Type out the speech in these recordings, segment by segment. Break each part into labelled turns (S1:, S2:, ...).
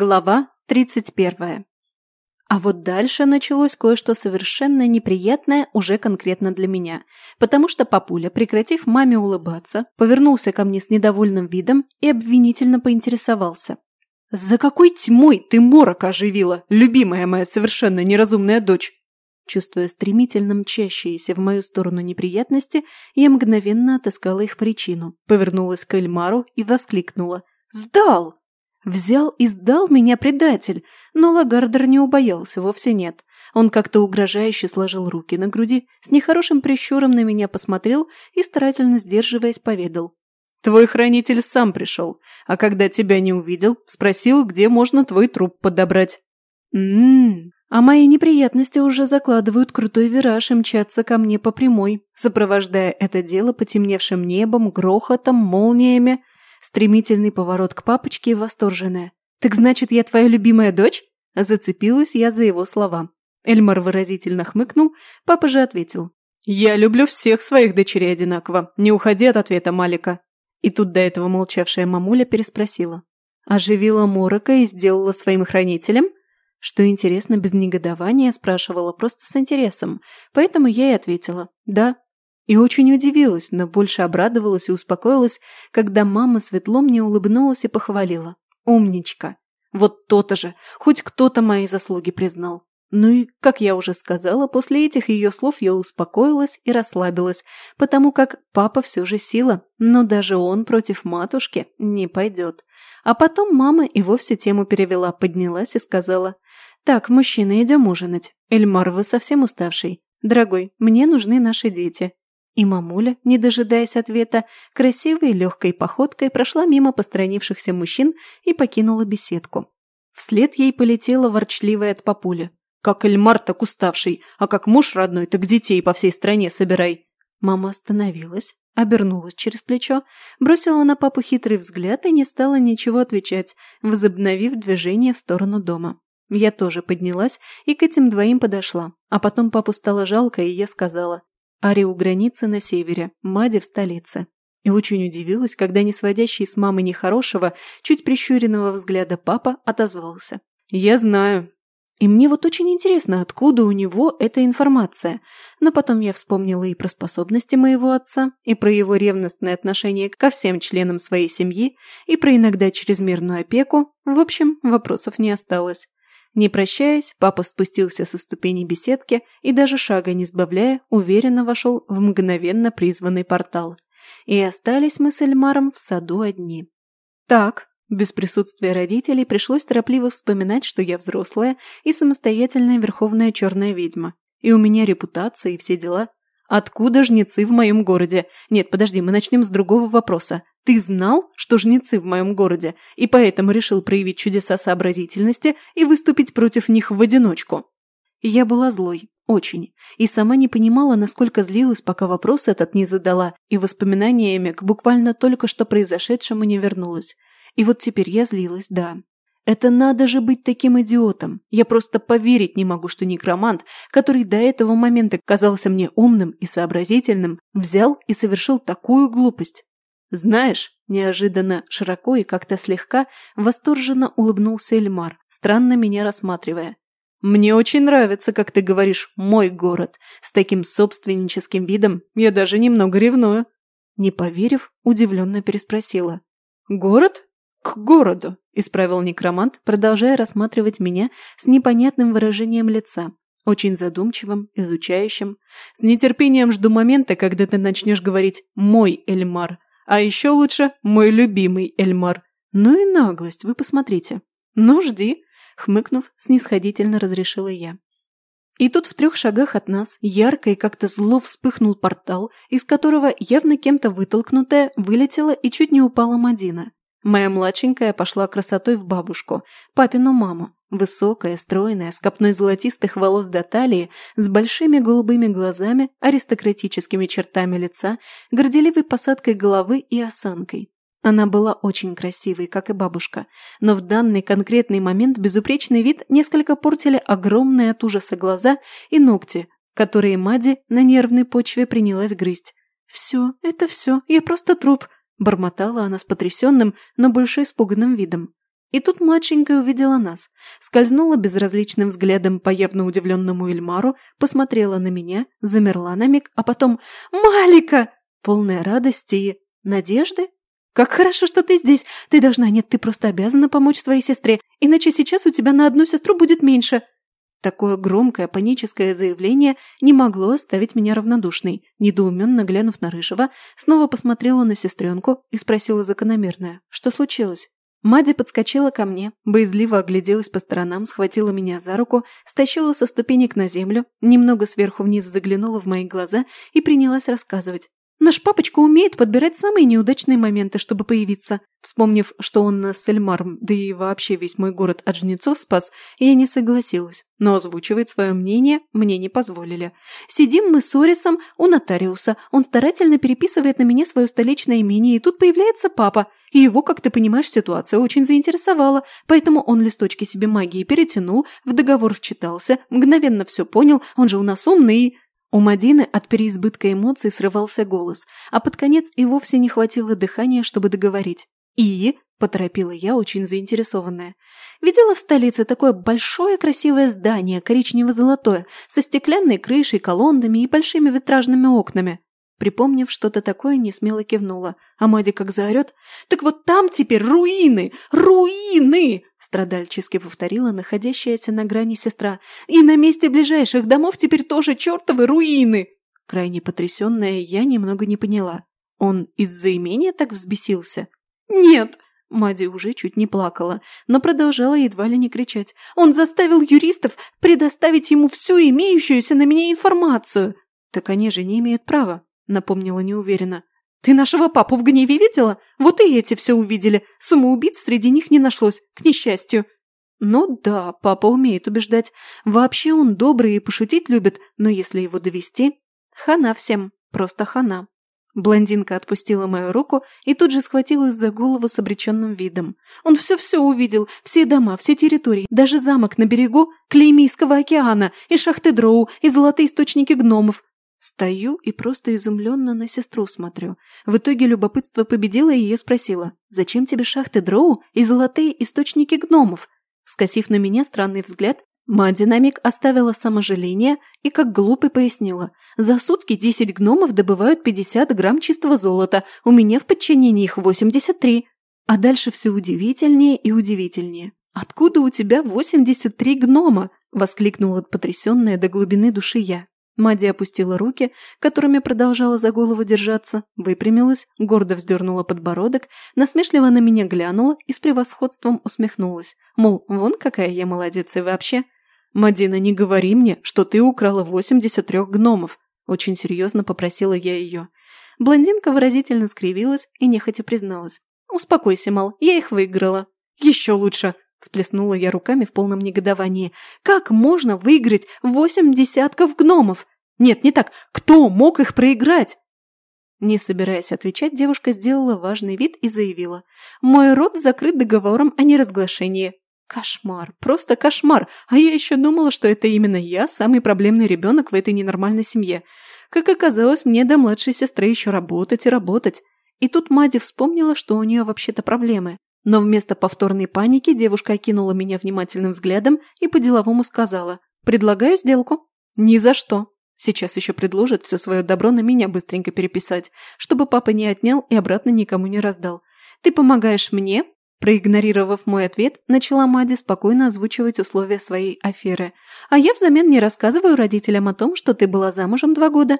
S1: Глава 31. А вот дальше началось кое-что совершенно неприятное уже конкретно для меня, потому что папуля, прекратив маме улыбаться, повернулся ко мне с недовольным видом и обвинительно поинтересовался. «За какой тьмой ты морок оживила, любимая моя совершенно неразумная дочь?» Чувствуя стремительно мчащиеся в мою сторону неприятности, я мгновенно отыскала их причину, повернулась к Эльмару и воскликнула. «Сдал!» Взял и сдал меня предатель, но Лагардер не убоялся, вовсе нет. Он как-то угрожающе сложил руки на груди, с нехорошим прищуром на меня посмотрел и, старательно сдерживаясь, поведал. «Твой хранитель сам пришел, а когда тебя не увидел, спросил, где можно твой труп подобрать». «М-м-м, а мои неприятности уже закладывают крутой вираж и мчатся ко мне по прямой, сопровождая это дело потемневшим небом, грохотом, молниями Стремительный поворот к папочке и восторженная. «Так значит, я твоя любимая дочь?» Зацепилась я за его слова. Эльмар выразительно хмыкнул, папа же ответил. «Я люблю всех своих дочерей одинаково. Не уходи от ответа Малика». И тут до этого молчавшая мамуля переспросила. Оживила Морока и сделала своим хранителем? Что интересно, без негодования спрашивала, просто с интересом. Поэтому я и ответила. Да, и очень удивилась, но больше обрадовалась и успокоилась, когда мама светло мне улыбнулась и похвалила. «Умничка! Вот то-то же! Хоть кто-то мои заслуги признал!» Ну и, как я уже сказала, после этих ее слов я успокоилась и расслабилась, потому как папа все же сила, но даже он против матушки не пойдет. А потом мама и вовсе тему перевела, поднялась и сказала, «Так, мужчина, идем ужинать. Эльмар, вы совсем уставший. Дорогой, мне нужны наши дети. И мамуля, не дожидаясь ответа, красивой легкой походкой прошла мимо постранившихся мужчин и покинула беседку. Вслед ей полетела ворчливая от папуля. «Как Эльмар так уставший, а как муж родной, так детей по всей стране собирай!» Мама остановилась, обернулась через плечо, бросила на папу хитрый взгляд и не стала ничего отвечать, возобновив движение в сторону дома. Я тоже поднялась и к этим двоим подошла, а потом папу стало жалко, и я сказала, Ари у границы на севере, Мади в столице. И очень удивилась, когда не сводящий с мамы нехорошего, чуть прищуренного взгляда папа отозвался. «Я знаю. И мне вот очень интересно, откуда у него эта информация. Но потом я вспомнила и про способности моего отца, и про его ревностное отношение ко всем членам своей семьи, и про иногда чрезмерную опеку. В общем, вопросов не осталось. Не прощаясь, папа спустился со ступени беседки и даже шага не сбавляя, уверенно вошел в мгновенно призванный портал. И остались мы с Эльмаром в саду одни. Так, без присутствия родителей пришлось торопливо вспоминать, что я взрослая и самостоятельная верховная черная ведьма. И у меня репутация и все дела. Откуда жнецы в моем городе? Нет, подожди, мы начнем с другого вопроса. Ты знал, что жнецы в моем городе, и поэтому решил проявить чудеса сообразительности и выступить против них в одиночку? Я была злой, очень, и сама не понимала, насколько злилась, пока вопрос этот не задала, и воспоминаниями к буквально только что произошедшему не вернулась. И вот теперь я злилась, да, это надо же быть таким идиотом. Я просто поверить не могу, что некромант, который до этого момента казался мне умным и сообразительным, взял и совершил такую глупость. Знаешь, неожиданно, широко и как-то слегка, восторженно улыбнулся Эльмар, странно меня рассматривая. «Мне очень нравится, как ты говоришь «мой город». С таким собственническим видом я даже немного ревную». Не поверив, удивленно переспросила. «Город? «К городу», – исправил некромант, продолжая рассматривать меня с непонятным выражением лица, очень задумчивым, изучающим. «С нетерпением жду момента, когда ты начнешь говорить «мой Эльмар», а еще лучше «мой любимый Эльмар». Ну и наглость, вы посмотрите. Ну, жди», – хмыкнув, снисходительно разрешила я. И тут в трех шагах от нас ярко и как-то зло вспыхнул портал, из которого явно кем-то вытолкнутая вылетела и чуть не упала Мадина. Моя младшенькая пошла красотой в бабушку, папину маму. Высокая, стройная, с копной золотистых волос до талии, с большими голубыми глазами, аристократическими чертами лица, горделивой посадкой головы и осанкой. Она была очень красивой, как и бабушка, но в данный конкретный момент безупречный вид несколько портили огромные от ужаса глаза и ногти, которые Мади на нервной почве принялась грызть. «Все, это все, я просто труп», Бормотала она с потрясенным, но больше испуганным видом. И тут младшенькая увидела нас, скользнула безразличным взглядом по явно удивленному Эльмару, посмотрела на меня, замерла на миг, а потом «Малика!» Полная радости и надежды. «Как хорошо, что ты здесь! Ты должна, нет, ты просто обязана помочь своей сестре, иначе сейчас у тебя на одну сестру будет меньше!» Такое громкое паническое заявление не могло оставить меня равнодушной. Недоуменно глянув на Рыжего, снова посмотрела на сестренку и спросила закономерное. «Что случилось?» Мади подскочила ко мне, боязливо огляделась по сторонам, схватила меня за руку, стащила со ступенек на землю, немного сверху вниз заглянула в мои глаза и принялась рассказывать. Наш папочка умеет подбирать самые неудачные моменты, чтобы появиться. Вспомнив, что он нас с Эльмаром, да и вообще весь мой город от жнецов спас, я не согласилась. Но озвучивать свое мнение мне не позволили. Сидим мы с Орисом у нотариуса. Он старательно переписывает на меня свое столичное имение, и тут появляется папа. И его, как ты понимаешь, ситуация очень заинтересовала, поэтому он листочки себе магии перетянул, в договор вчитался, мгновенно все понял, он же у нас умный и... У Мадины от переизбытка эмоций срывался голос, а под конец и вовсе не хватило дыхания, чтобы договорить. «И?» – поторопила я, очень заинтересованная. «Видела в столице такое большое красивое здание, коричнево-золотое, со стеклянной крышей, колоннами и большими витражными окнами». Припомнив что-то такое, не смело кивнула. А Мади как заорет. «Так вот там теперь руины! Руины!» Страдальчески повторила находящаяся на грани сестра. «И на месте ближайших домов теперь тоже чертовы руины!» Крайне потрясенная я немного не поняла. Он из-за имения так взбесился? «Нет!» Мади уже чуть не плакала, но продолжала едва ли не кричать. «Он заставил юристов предоставить ему всю имеющуюся на меня информацию!» «Так они же не имеют права», напомнила неуверенно. «Ты нашего папу в гневе видела? Вот и эти все увидели. Самоубийц среди них не нашлось, к несчастью». «Ну да, папа умеет убеждать. Вообще он добрый и пошутить любит, но если его довести, хана всем, просто хана». Блондинка отпустила мою руку и тут же схватилась за голову с обреченным видом. Он все-все увидел, все дома, все территории, даже замок на берегу Клеймийского океана, и шахты Дроу, и золотые источники гномов. Стою и просто изумленно на сестру смотрю. В итоге любопытство победило, и я спросила, «Зачем тебе шахты дроу и золотые источники гномов?» Скосив на меня странный взгляд, Мадди на миг оставила саможаление и как глупый пояснила. «За сутки 10 гномов добывают 50 грамм чистого золота, у меня в подчинении их 83». А дальше все удивительнее и удивительнее. «Откуда у тебя 83 гнома?» – воскликнула потрясенная до глубины души я. Мади опустила руки, которыми продолжала за голову держаться, выпрямилась, гордо вздернула подбородок, насмешливо на меня глянула и с превосходством усмехнулась. Мол, вон какая я молодец и вообще. «Мадина, не говори мне, что ты украла 83 гномов!» Очень серьезно попросила я ее. Блондинка выразительно скривилась и нехотя призналась. «Успокойся, мол, я их выиграла». «Еще лучше!» Всплеснула я руками в полном негодовании. «Как можно выиграть восемь десятков гномов? Нет, не так. Кто мог их проиграть?» Не собираясь отвечать, девушка сделала важный вид и заявила. «Мой рот закрыт договором о неразглашении». Кошмар, просто кошмар. А я еще думала, что это именно я, самый проблемный ребенок в этой ненормальной семье. Как оказалось, мне до младшей сестры еще работать и работать. И тут Мади вспомнила, что у нее вообще-то проблемы. Но вместо повторной паники девушка окинула меня внимательным взглядом и по-деловому сказала «Предлагаю сделку». «Ни за что». Сейчас еще предложит все свое добро на меня быстренько переписать, чтобы папа не отнял и обратно никому не раздал. «Ты помогаешь мне?» Проигнорировав мой ответ, начала Мади спокойно озвучивать условия своей аферы. «А я взамен не рассказываю родителям о том, что ты была замужем два года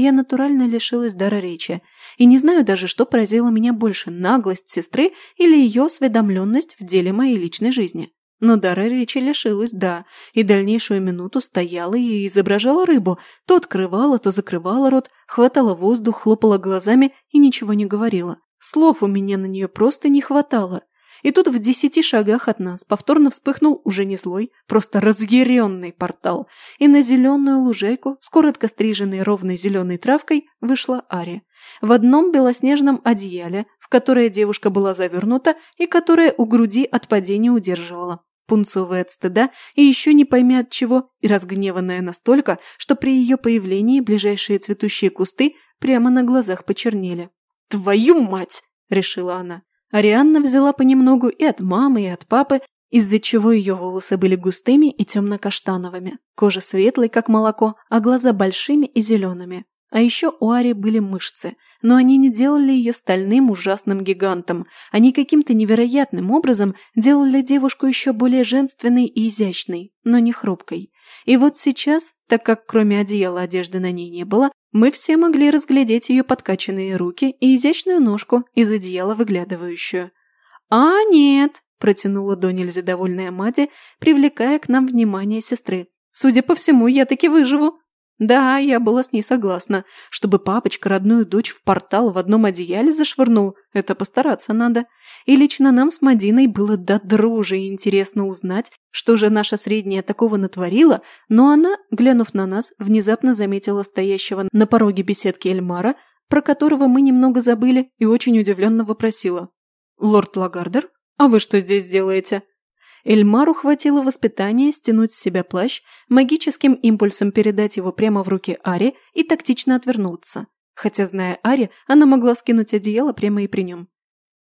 S1: я натурально лишилась дара речи. И не знаю даже, что поразило меня больше – наглость сестры или ее осведомленность в деле моей личной жизни. Но дара речи лишилась, да, и дальнейшую минуту стояла и изображала рыбу. То открывала, то закрывала рот, хватала воздух, хлопала глазами и ничего не говорила. Слов у меня на нее просто не хватало. И тут в десяти шагах от нас повторно вспыхнул уже не злой, просто разъяренный портал, и на зеленую лужайку с коротко стриженной ровной зеленой травкой вышла Ари. В одном белоснежном одеяле, в которое девушка была завернута и которое у груди от падения удерживала. Пунцовая от стыда и еще не пойми от чего, и разгневанная настолько, что при ее появлении ближайшие цветущие кусты прямо на глазах почернели. «Твою мать!» – решила она. Арианна взяла понемногу и от мамы, и от папы, из-за чего ее волосы были густыми и темно-каштановыми, кожа светлой, как молоко, а глаза большими и зелеными. А еще у Ари были мышцы, но они не делали ее стальным ужасным гигантом. Они каким-то невероятным образом делали девушку еще более женственной и изящной, но не хрупкой. И вот сейчас, так как кроме одеяла одежды на ней не было, мы все могли разглядеть ее подкачанные руки и изящную ножку из одеяла выглядывающую. «А нет!» – протянула до нельзя довольная Мади, привлекая к нам внимание сестры. «Судя по всему, я таки выживу!» Да, я была с ней согласна. Чтобы папочка родную дочь в портал в одном одеяле зашвырнул, это постараться надо. И лично нам с Мадиной было до дрожи интересно узнать, что же наша средняя такого натворила, но она, глянув на нас, внезапно заметила стоящего на пороге беседки Эльмара, про которого мы немного забыли, и очень удивленно вопросила. «Лорд Лагардер, а вы что здесь делаете?» Эльмару хватило воспитания стянуть с себя плащ, магическим импульсом передать его прямо в руки Ари и тактично отвернуться. Хотя, зная Ари, она могла скинуть одеяло прямо и при нем.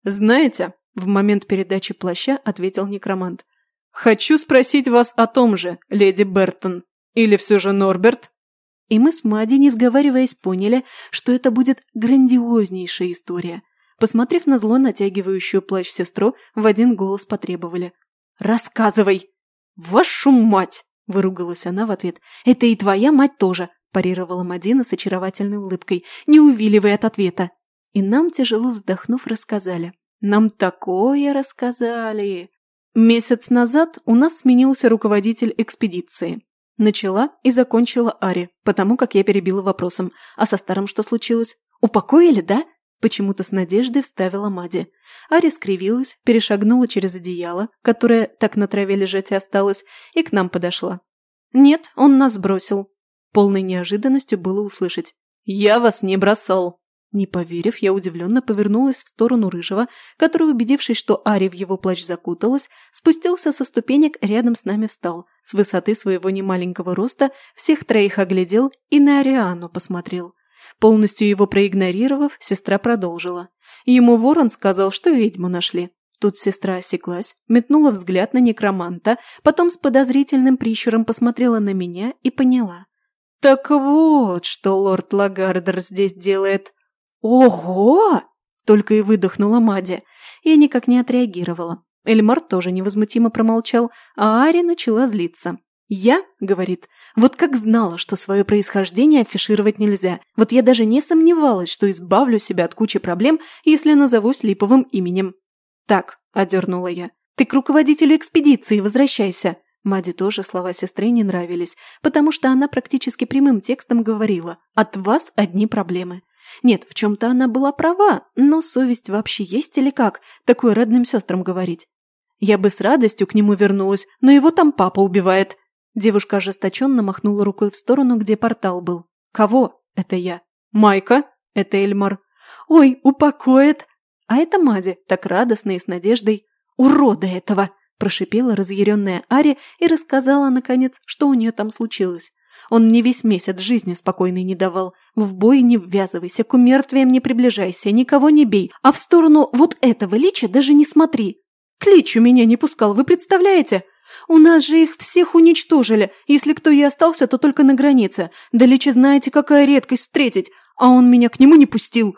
S1: «Знаете», – в момент передачи плаща ответил некромант, «хочу спросить вас о том же, леди Бертон. Или все же Норберт?» И мы с Мади, не сговариваясь, поняли, что это будет грандиознейшая история. Посмотрев на зло натягивающую плащ сестру, в один голос потребовали. «Рассказывай!» «Вашу мать!» – выругалась она в ответ. «Это и твоя мать тоже!» – парировала Мадина с очаровательной улыбкой, не увиливая от ответа. И нам, тяжело вздохнув, рассказали. Нам такое рассказали. Месяц назад у нас сменился руководитель экспедиции. Начала и закончила Ари, потому как я перебила вопросом. А со старым что случилось? Упокоили, да? Почему-то с надеждой вставила Мади. Ари скривилась, перешагнула через одеяло, которое так на траве лежать и осталось, и к нам подошла. «Нет, он нас бросил». Полной неожиданностью было услышать. «Я вас не бросал». Не поверив, я удивленно повернулась в сторону Рыжего, который, убедившись, что Ари в его плащ закуталась, спустился со ступенек, рядом с нами встал, с высоты своего немаленького роста, всех троих оглядел и на Ариану посмотрел. Полностью его проигнорировав, сестра продолжила. Ему ворон сказал, что ведьму нашли. Тут сестра осеклась, метнула взгляд на некроманта, потом с подозрительным прищуром посмотрела на меня и поняла. «Так вот, что лорд Лагардер здесь делает!» «Ого!» – только и выдохнула Мади. Я никак не отреагировала. Эльмар тоже невозмутимо промолчал, а Ари начала злиться. «Я, — говорит, — вот как знала, что свое происхождение афишировать нельзя. Вот я даже не сомневалась, что избавлю себя от кучи проблем, если назовусь липовым именем». «Так», — одернула я, — «ты к руководителю экспедиции возвращайся». Маде тоже слова сестры не нравились, потому что она практически прямым текстом говорила «от вас одни проблемы». Нет, в чем-то она была права, но совесть вообще есть или как, такое родным сестрам говорить? Я бы с радостью к нему вернулась, но его там папа убивает. Девушка ожесточенно махнула рукой в сторону, где портал был. «Кого?» «Это я». «Майка?» «Это Эльмар». «Ой, упокоит!» А это Мади, так радостно и с надеждой. «Урода этого!» – прошипела разъяренная Ари и рассказала, наконец, что у нее там случилось. Он мне весь месяц жизни спокойной не давал. В бой не ввязывайся, к умертвиям не приближайся, никого не бей, а в сторону вот этого лича даже не смотри. К личу меня не пускал, вы представляете? У нас же их всех уничтожили. Если кто и остался, то только на границе. Да личи знаете, какая редкость встретить. А он меня к нему не пустил.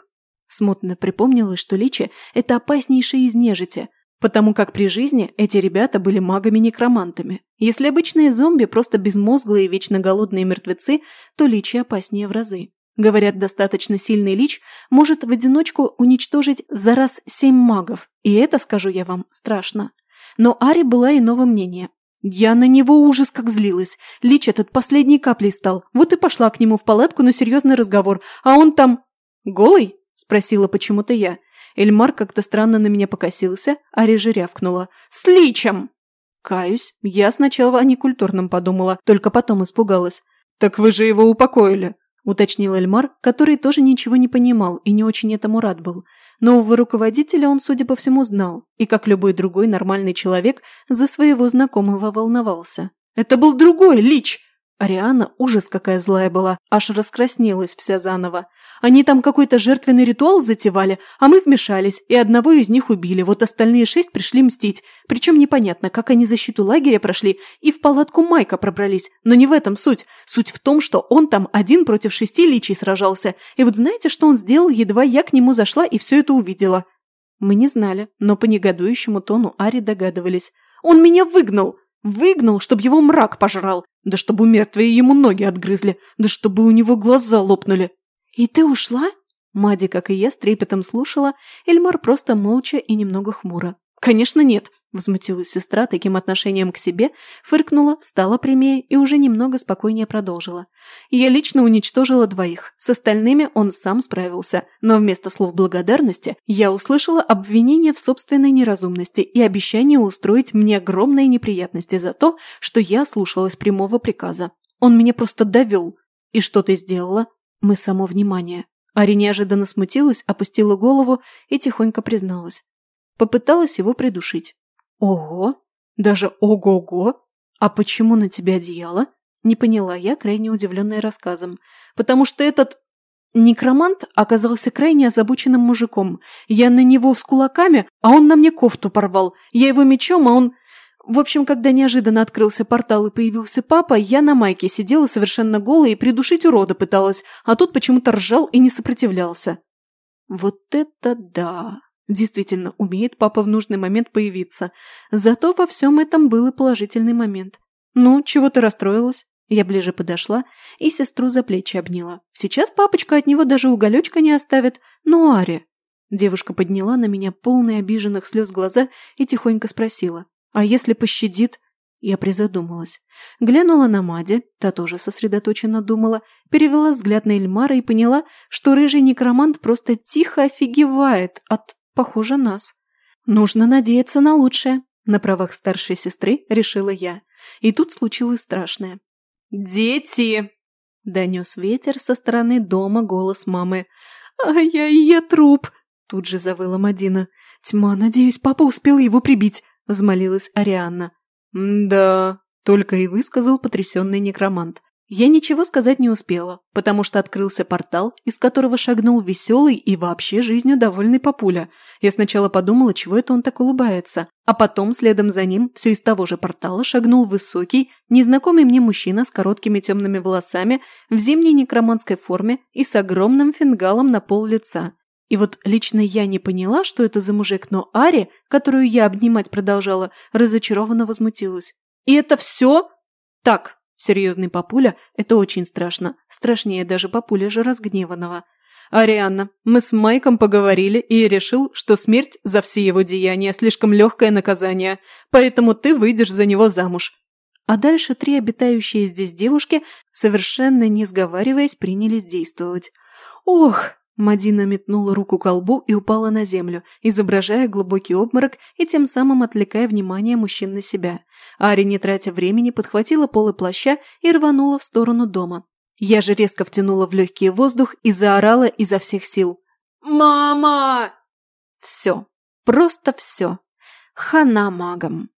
S1: Смутно припомнилось, что личи – это опаснейшие из нежити, потому как при жизни эти ребята были магами-некромантами. Если обычные зомби просто безмозглые и вечно голодные мертвецы, то личи опаснее в разы. Говорят, достаточно сильный лич может в одиночку уничтожить за раз семь магов, и это, скажу я вам, страшно. Но Ари была иного мнения. Я на него ужас как злилась. Лич этот последней каплей стал. Вот и пошла к нему в палатку на серьезный разговор. А он там... «Голый?» – спросила почему-то я. Эльмар как-то странно на меня покосился, а Режи рявкнула. «С личем!» Каюсь, я сначала о некультурном подумала, только потом испугалась. «Так вы же его упокоили!» – уточнил Эльмар, который тоже ничего не понимал и не очень этому рад был. Нового руководителя он, судя по всему, знал, и, как любой другой нормальный человек, за своего знакомого волновался. «Это был другой Лич!» Ариана, ужас какая злая была, аж раскраснелась вся заново. Они там какой-то жертвенный ритуал затевали, а мы вмешались, и одного из них убили, вот остальные шесть пришли мстить. Причем непонятно, как они защиту лагеря прошли и в палатку Майка пробрались. Но не в этом суть. Суть в том, что он там один против шести личий сражался. И вот знаете, что он сделал, едва я к нему зашла и все это увидела? Мы не знали, но по негодующему тону Ари догадывались. Он меня выгнал! Выгнал, чтобы его мрак пожрал. Да чтобы мертвые ему ноги отгрызли. Да чтобы у него глаза лопнули. «И ты ушла?» Мади, как и я, с трепетом слушала, Эльмар просто молча и немного хмуро. «Конечно нет!» – возмутилась сестра таким отношением к себе, фыркнула, встала прямее и уже немного спокойнее продолжила. «Я лично уничтожила двоих, с остальными он сам справился, но вместо слов благодарности я услышала обвинение в собственной неразумности и обещание устроить мне огромные неприятности за то, что я слушалась прямого приказа. Он меня просто довел. И что ты сделала? Мы само внимание. Ари неожиданно смутилась, опустила голову и тихонько призналась. Попыталась его придушить. Ого! Даже ого-го! А почему на тебе одеяло? Не поняла я, крайне удивленная рассказом. Потому что этот некромант оказался крайне озабоченным мужиком. Я на него с кулаками, а он на мне кофту порвал. Я его мечом, а он... В общем, когда неожиданно открылся портал и появился папа, я на майке сидела совершенно голая и придушить урода пыталась, а тот почему-то ржал и не сопротивлялся. Вот это да! Действительно, умеет папа в нужный момент появиться. Зато во всем этом был и положительный момент. «Ну, чего ты расстроилась?» Я ближе подошла и сестру за плечи обняла. Сейчас папочка от него даже уголечка не оставит. Ну, Ари. Девушка подняла на меня полные обиженных слез глаза и тихонько спросила. А если пощадит? Я призадумалась. Глянула на Мади, та тоже сосредоточенно думала, перевела взгляд на Эльмара и поняла, что рыжий некромант просто тихо офигевает от, похоже, нас. Нужно надеяться на лучшее. На правах старшей сестры решила я. И тут случилось страшное. «Дети!» – донес ветер со стороны дома голос мамы. «Ай-яй, я труп!» – тут же завыла Мадина. «Тьма, надеюсь, папа успел его прибить. – взмолилась Арианна. «Да», – только и высказал потрясенный некромант. Я ничего сказать не успела, потому что открылся портал, из которого шагнул веселый и вообще жизнью довольный папуля. Я сначала подумала, чего это он так улыбается, а потом следом за ним все из того же портала шагнул высокий, незнакомый мне мужчина с короткими темными волосами в зимней некроманской форме и с огромным фингалом на пол лица. И вот лично я не поняла, что это за мужик, но Ари, которую я обнимать продолжала, разочарованно возмутилась. «И это все?» «Так, серьезный папуля, это очень страшно. Страшнее даже папуля же разгневанного. Арианна, мы с Майком поговорили, и решил, что смерть за все его деяния слишком легкое наказание, поэтому ты выйдешь за него замуж». А дальше три обитающие здесь девушки, совершенно не сговариваясь, принялись действовать. «Ох!» Мадина метнула руку к колбу и упала на землю, изображая глубокий обморок и тем самым отвлекая внимание мужчин на себя. Ари, не тратя времени, подхватила полы плаща и рванула в сторону дома. Я же резко втянула в легкий воздух и заорала изо всех сил. «Мама!» Все. Просто все. Хана магом.